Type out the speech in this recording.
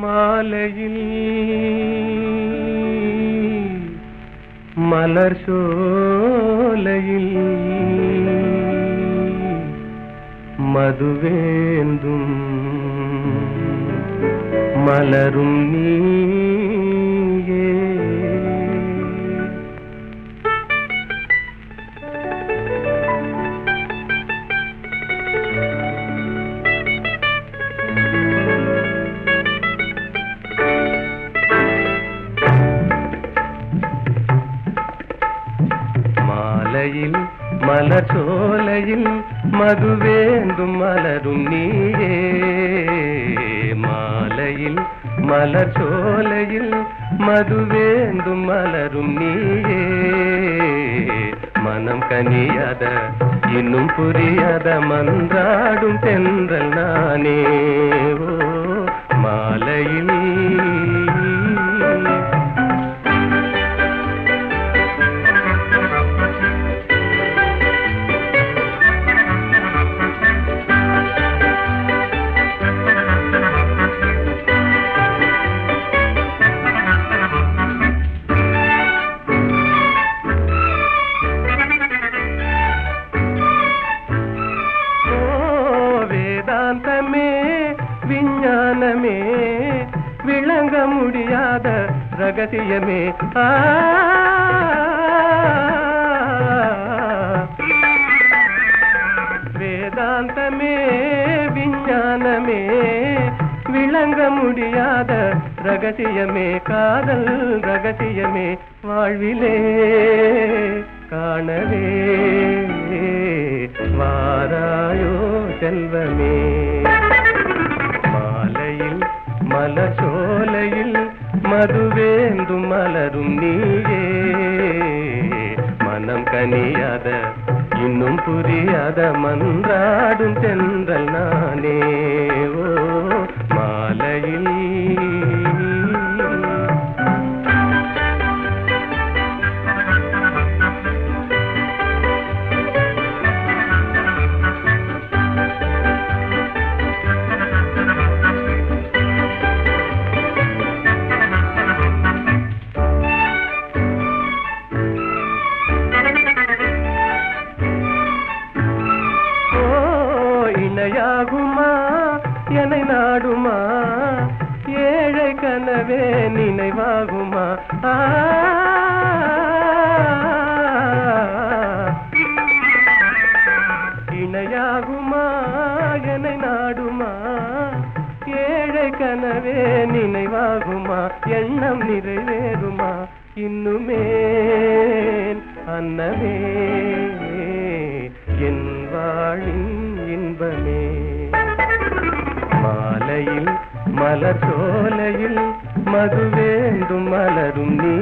மாலையில் மலர் சோலையில் மதுவேந்தும் மலரும் நீ மலர் சோலையில் மதுவேந்தும் மலரும் நீயே. மாலையில் மலர் சோலையில் மதுவேந்தும் மலரும் நீயே. மனம் கனியாத இன்னும் புரியாத மன்றாடும் தென்றல் நானே. ஓ சித்தாந்தமே விஞ்ஞானமே விளங்க முடியாத ரகசியமே. ஆ. வேதாந்தமே விஞ்ஞானமே விளங்க முடியாத ரகசியமே. காதல் ரகசியமே வாழ்விலே காணவே. வாராயோ செல்வமே மாலையில் மலர் சோலையில் மதுவேந்தும் மலரும் நீயே மனம் கனியாத இன்னும் புரியாத மன்றாடும் தென்றல் என்னை நாடுமா ஏழை கனவே நினைவாகுமா? ஆ. இணையாகுமா? என்னை நாடுமா? ஏழை கனவே நினைவாகுமா? எண்ணம் நிறைவேறுமா? இன்னுமே அன்னமே. என் வாழின் இன்பமே. மாலையில் மலர் சோலையில் மது வேண்டும் மலரும் நீ.